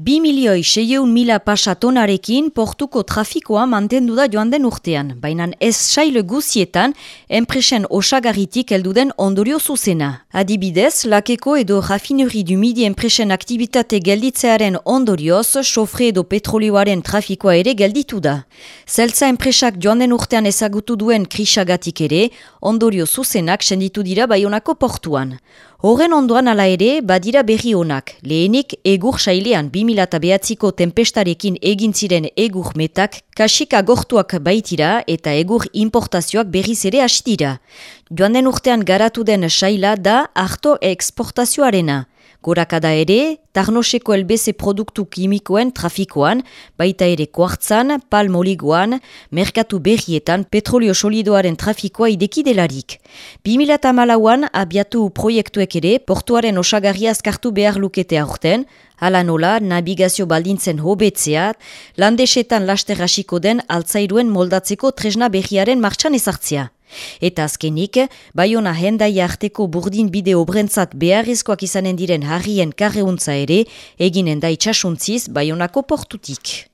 Bi milioi seieun mila pasatonarekin portuko trafikoa mantendu da joan den urtean, baina ez saile guzietan, enpresen osagarritik elduden ondorio zuzena. Adibidez, lakeko edo rafineri du midi enpresen aktivitate gelditzearen ondorioz, sofre edo petrolioaren trafikoa ere gelditu da. Zeltza enpresak joan den urtean ezagutu duen krisagatik ere, ondorio zuzenak senditu dira baionako portuan. Horren ondoan ala ere, badira berri honak. Lehenik, egur sailean 2008ko tempestarekin egin ziren egur metak, kasika gortuak baitira eta egur importazioak berriz ere hastira. Joan den urtean garatu den saila da harto eksportazioarena. Gorakada ere, tarnoseko elbeze produktu kimikoen trafikoan, baita ere kuartzan, palmoligoan, merkatu berrietan petrolio solidoaren trafikoa idekidelarik. 2008an abiatu proiektuek ere portuaren osagarria azkartu behar lukete aurten, Hala nola, nabigazio baldintzen hobetzea, landesetan laster hasiko den altzairuen moldatzeko tresna berriaren martxan ezartzea. Eta azkenik, baiona hendai arteko burdin bide obrentzat beharrezkoak izanen diren harrien karreuntza ere, eginen da itxasuntziz baionako portutik.